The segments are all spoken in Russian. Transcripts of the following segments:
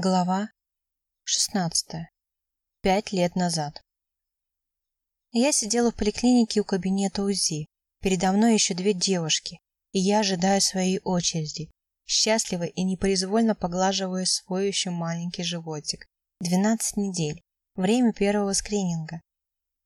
Глава 16. Пять лет назад. Я сидела в поликлинике у кабинета УЗИ. Передо мной еще две девушки, и я ожидаю своей очереди, счастливо и непроизвольно поглаживая свой еще маленький животик. 12 недель. Время первого скрининга.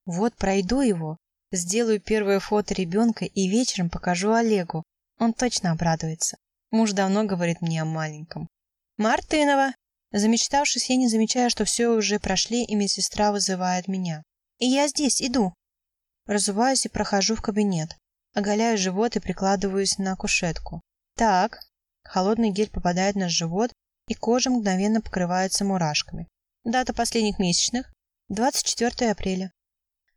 Вот пройду его, сделаю первое фото ребенка и вечером покажу Олегу. Он точно обрадуется. Муж давно говорит мне о маленьком. «Мартынова!» Замечтавшись, я не замечаю, что все уже прошли, и медсестра вызывает меня. И я здесь, иду. Разуваюсь и прохожу в кабинет. Оголяю живот и прикладываюсь на кушетку. Так. Холодный гель попадает на живот, и кожа мгновенно покрывается мурашками. Дата последних месячных – 24 апреля.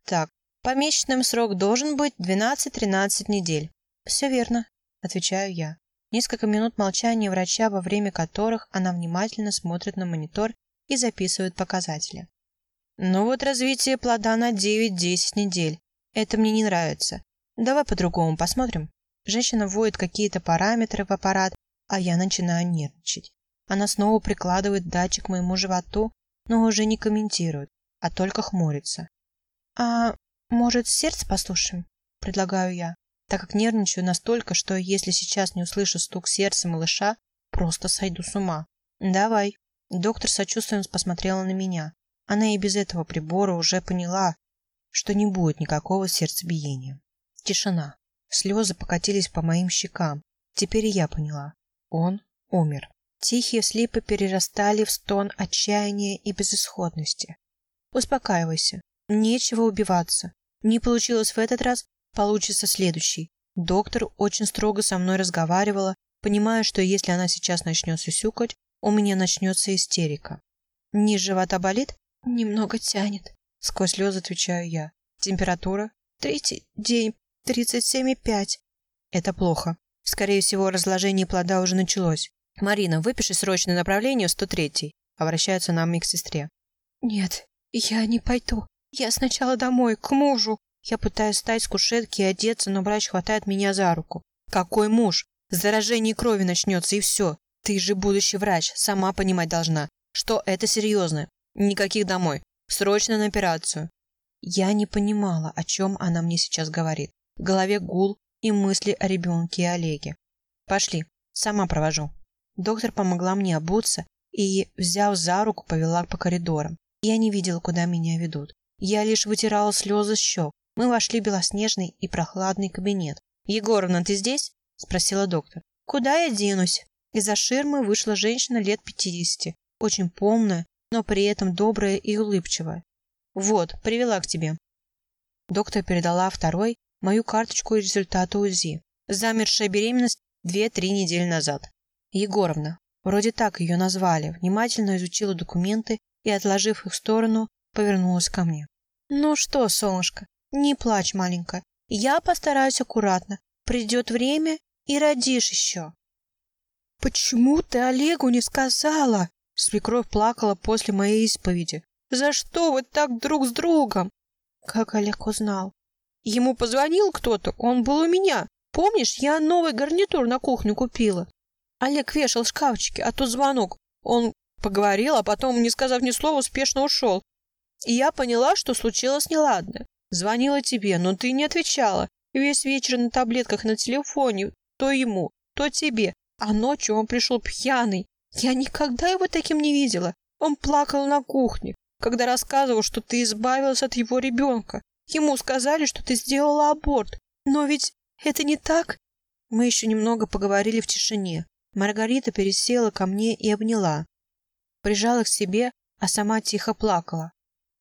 Так, по месячным срок должен быть 12-13 недель. Все верно, отвечаю я. Несколько минут молчания врача, во время которых она внимательно смотрит на монитор и записывает показатели. Ну вот развитие плода на 9-10 недель. Это мне не нравится. Давай по-другому посмотрим. Женщина вводит какие-то параметры в аппарат, а я начинаю нервничать. Она снова прикладывает датчик к моему животу, но уже не комментирует, а только хмурится. «А может, сердце послушаем?» – предлагаю я так как нервничаю настолько, что если сейчас не услышу стук сердца малыша, просто сойду с ума. «Давай». Доктор сочувствием посмотрела на меня. Она и без этого прибора уже поняла, что не будет никакого сердцебиения. Тишина. Слезы покатились по моим щекам. Теперь и я поняла. Он умер. Тихие слипы перерастали в стон отчаяния и безысходности. Успокаивайся. Нечего убиваться. Не получилось в этот раз, получится следующий. Доктор очень строго со мной разговаривала, понимая, что если она сейчас начнет сюсюкать, у меня начнется истерика. Низ живота болит? Немного тянет. Сквозь слезы отвечаю я. Температура? Третий день. Тридцать семь и пять. Это плохо. Скорее всего, разложение плода уже началось. Марина, выпиши срочное направление в 103 Обращаются нам к сестре. Нет, я не пойду. Я сначала домой, к мужу. Я пытаюсь встать с кушетки и одеться, но врач хватает меня за руку. Какой муж? Заражение крови начнется и все. Ты же будущий врач, сама понимать должна, что это серьезно. Никаких домой. Срочно на операцию. Я не понимала, о чем она мне сейчас говорит. В голове гул и мысли о ребенке и Олеге. Пошли, сама провожу. Доктор помогла мне обуться и, взяв за руку, повела по коридорам. Я не видела, куда меня ведут. Я лишь вытирала слезы с щек, мы вошли в белоснежный и прохладный кабинет. «Егоровна, ты здесь?» – спросила доктор. «Куда я денусь?» Из-за ширмы вышла женщина лет пятидесяти, очень полная, но при этом добрая и улыбчивая. «Вот, привела к тебе». Доктор передала второй мою карточку и результаты УЗИ. Замершая беременность две-три недели назад. Егоровна, вроде так ее назвали, внимательно изучила документы и, отложив их в сторону, повернулась ко мне. «Ну что, солнышко, не плачь, маленькая. Я постараюсь аккуратно. Придет время и родишь еще. Почему ты Олегу не сказала? Свекровь плакала после моей исповеди. За что вы так друг с другом? Как Олег узнал? Ему позвонил кто-то, он был у меня. Помнишь, я новый гарнитур на кухню купила. Олег вешал в шкафчике, а тут звонок. Он поговорил, а потом, не сказав ни слова, успешно ушел. И я поняла, что случилось неладное. Звонила тебе, но ты не отвечала. Весь вечер на таблетках на телефоне. То ему, то тебе. А ночью он пришел пьяный. Я никогда его таким не видела. Он плакал на кухне, когда рассказывал, что ты избавилась от его ребенка. Ему сказали, что ты сделала аборт. Но ведь это не так. Мы еще немного поговорили в тишине. Маргарита пересела ко мне и обняла. Прижала к себе, а сама тихо плакала.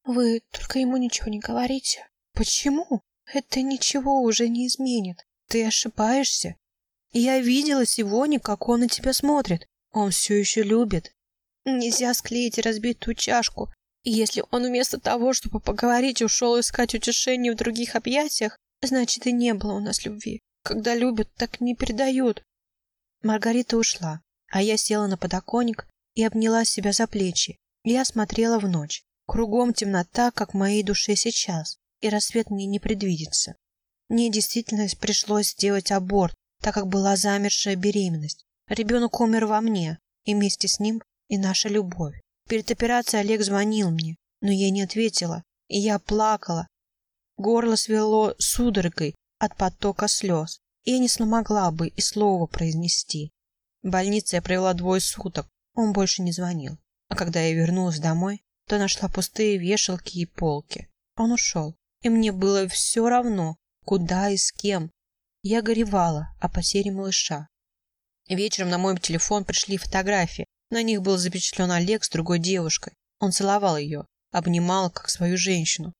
«Вы только ему ничего не говорите», Почему? Это ничего уже не изменит. Ты ошибаешься. Я видела сегодня, как он на тебя смотрит. Он все еще любит. Нельзя склеить разбитую чашку. Если он вместо того, чтобы поговорить, ушел искать утешение в других объятиях, значит и не было у нас любви. Когда любят, так не передают. Маргарита ушла, а я села на подоконник и обняла себя за плечи. Я смотрела в ночь. Кругом темнота, как в моей душе сейчас и рассвет мне не предвидится. Мне действительно пришлось сделать аборт, так как была замершая беременность. Ребенок умер во мне, и вместе с ним и наша любовь. Перед операцией Олег звонил мне, но я не ответила, и я плакала. Горло свело судорогой от потока слез, и я не смогла бы и слова произнести. В больнице я провела двое суток, он больше не звонил. А когда я вернулась домой, то нашла пустые вешалки и полки. Он ушел, и мне было все равно, куда и с кем. Я горевала о потере малыша. Вечером на мой телефон пришли фотографии. На них был запечатлен Олег с другой девушкой. Он целовал ее, обнимал, как свою женщину.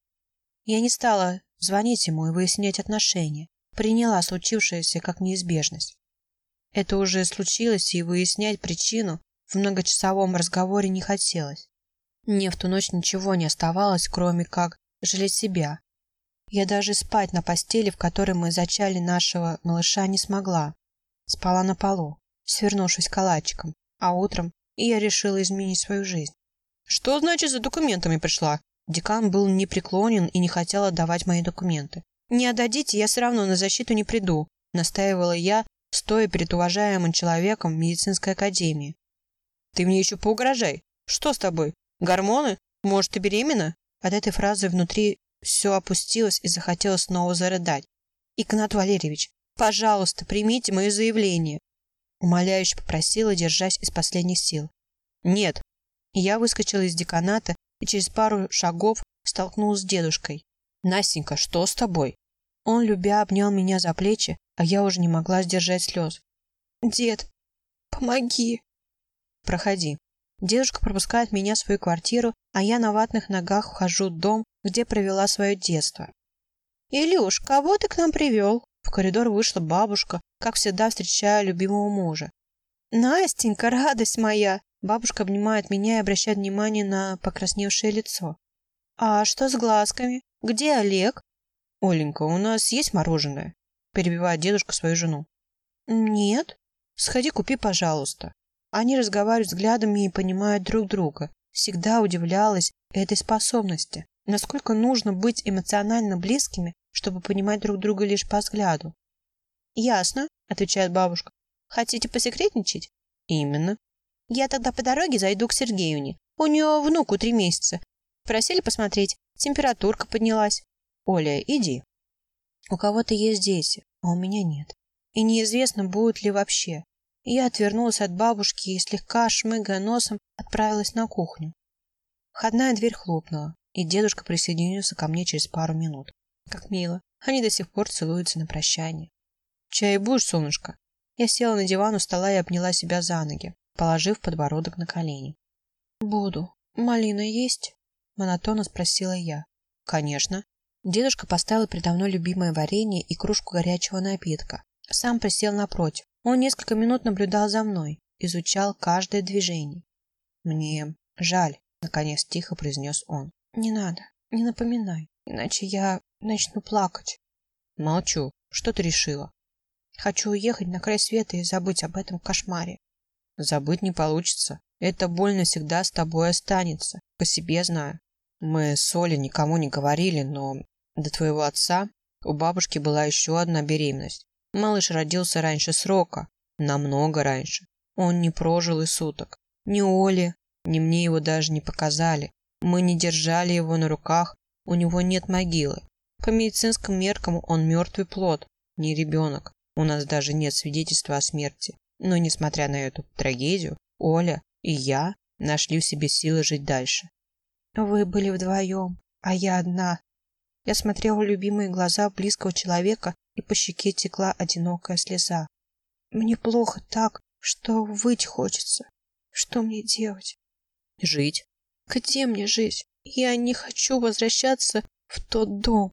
Я не стала звонить ему и выяснять отношения. Приняла случившееся как неизбежность. Это уже случилось, и выяснять причину в многочасовом разговоре не хотелось. Мне в ту ночь ничего не оставалось, кроме как жалеть себя. Я даже спать на постели, в которой мы зачали нашего малыша, не смогла. Спала на полу, свернувшись калачиком, а утром я решила изменить свою жизнь. «Что значит за документами пришла?» Декан был непреклонен и не хотел отдавать мои документы. «Не отдадите, я все равно на защиту не приду», настаивала я, стоя перед уважаемым человеком в медицинской академии. «Ты мне еще поугрожай. Что с тобой? Гормоны? Может, ты беременна?» От этой фразы внутри все опустилось и захотелось снова зарыдать. «Игнат Валерьевич, пожалуйста, примите мое заявление!» Умоляюще попросила, держась из последних сил. «Нет!» Я выскочила из деканата и через пару шагов столкнулась с дедушкой. «Настенька, что с тобой?» Он, любя, обнял меня за плечи, а я уже не могла сдержать слез. «Дед, помоги!» «Проходи». Дедушка пропускает меня в свою квартиру, а я на ватных ногах вхожу в дом, где провела свое детство. «Илюш, кого ты к нам привел?» В коридор вышла бабушка, как всегда встречая любимого мужа. «Настенька, радость моя!» Бабушка обнимает меня и обращает внимание на покрасневшее лицо. «А что с глазками? Где Олег?» «Оленька, у нас есть мороженое?» Перебивает дедушка свою жену. «Нет». «Сходи, купи, пожалуйста». Они разговаривают взглядами и понимают друг друга. Всегда удивлялась этой способности. Насколько нужно быть эмоционально близкими, чтобы понимать друг друга лишь по взгляду. «Ясно», — отвечает бабушка. «Хотите посекретничать?» «Именно». «Я тогда по дороге зайду к Сергеевне. У нее внуку три месяца. Просили посмотреть. Температурка поднялась». «Оля, иди». «У кого-то есть дети, а у меня нет. И неизвестно, будет ли вообще. Я отвернулась от бабушки и, слегка шмыгая носом, отправилась на кухню. Входная дверь хлопнула, и дедушка присоединился ко мне через пару минут. Как мило. Они до сих пор целуются на прощание. «Чай будешь, солнышко?» Я села на диван у стола и обняла себя за ноги, положив подбородок на колени. «Буду. Малина есть?» Монотонно спросила я. «Конечно». Дедушка поставил передо мной любимое варенье и кружку горячего напитка. Сам присел напротив, он несколько минут наблюдал за мной, изучал каждое движение. «Мне жаль», — наконец тихо произнес он. «Не надо, не напоминай, иначе я начну плакать». «Молчу. Что ты решила?» «Хочу уехать на край света и забыть об этом кошмаре». «Забыть не получится. Эта боль навсегда с тобой останется. По себе знаю. Мы с Олей никому не говорили, но до твоего отца у бабушки была еще одна беременность. Малыш родился раньше срока, намного раньше. Он не прожил и суток. Ни Оле, ни мне его даже не показали. Мы не держали его на руках, у него нет могилы. По медицинским меркам он мертвый плод, не ребенок. У нас даже нет свидетельства о смерти. Но, несмотря на эту трагедию, Оля и я нашли в себе силы жить дальше. Вы были вдвоем, а я одна. Я смотрела в любимые глаза близкого человека и по щеке текла одинокая слеза. Мне плохо так, что выть хочется. Что мне делать? Жить. Где мне жить? Я не хочу возвращаться в тот дом.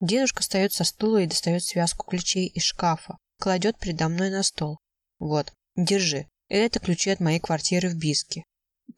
Дедушка встает со стула и достает связку ключей из шкафа, кладет передо мной на стол. Вот, держи. Это ключи от моей квартиры в Биске.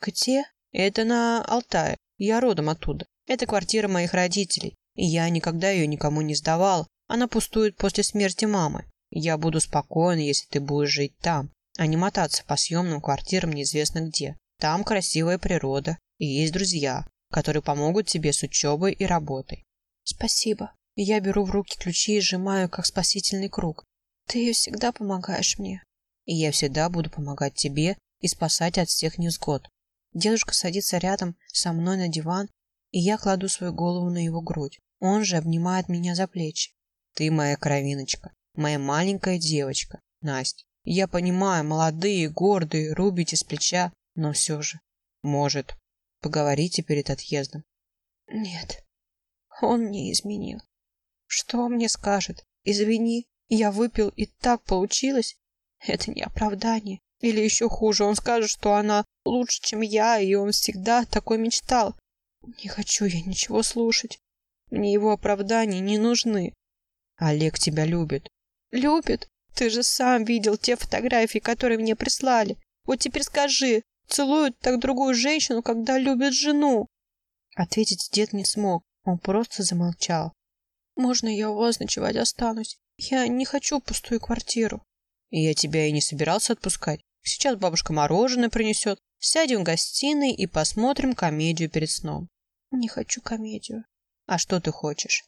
Где? Это на Алтае. Я родом оттуда. Это квартира моих родителей. И я никогда ее никому не сдавал, она пустует после смерти мамы. Я буду спокоен, если ты будешь жить там, а не мотаться по съемным квартирам неизвестно где. Там красивая природа и есть друзья, которые помогут тебе с учебой и работой. Спасибо. Я беру в руки ключи и сжимаю, как спасительный круг. Ты всегда помогаешь мне. И я всегда буду помогать тебе, и спасать от всех невзгод. Дедушка садится рядом со мной на диван, и я кладу свою голову на его грудь. Он же обнимает меня за плечи. Ты моя кровиночка, моя маленькая девочка, Настя. Я понимаю, молодые, гордые, рубите с плеча, но все же. Может, поговорите перед отъездом? Нет, он мне изменил. Что он мне скажет? Извини, я выпил, и так получилось. Это не оправдание. Или еще хуже, он скажет, что она лучше, чем я, и он всегда такой мечтал. Не хочу я ничего слушать. Мне его оправдания не нужны. Олег тебя любит. Любит? Ты же сам видел те фотографии, которые мне прислали. Вот теперь скажи, целует так другую женщину, когда любит жену? Ответить дед не смог. Он просто замолчал. Можно я у вас ночевать останусь? Я не хочу пустую квартиру. Я тебя и не собирался отпускать. Сейчас бабушка мороженое принесет. Сядем в гостиной и посмотрим комедию перед сном. Не хочу комедию. А что ты хочешь?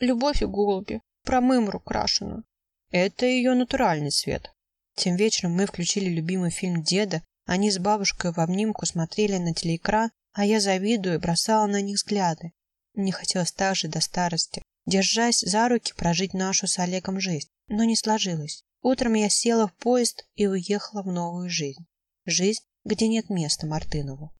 Любовь и голуби. Про мымру крашеную. Это ее натуральный цвет. Тем вечером мы включили любимый фильм деда. Они с бабушкой в обнимку смотрели на телеэкран, а я, завидуя, бросала на них взгляды. Мне хотелось так же до старости, держась за руки, прожить нашу с Олегом жизнь. Но не сложилось. Утром я села в поезд и уехала в новую жизнь. Жизнь, где нет места Мартынову.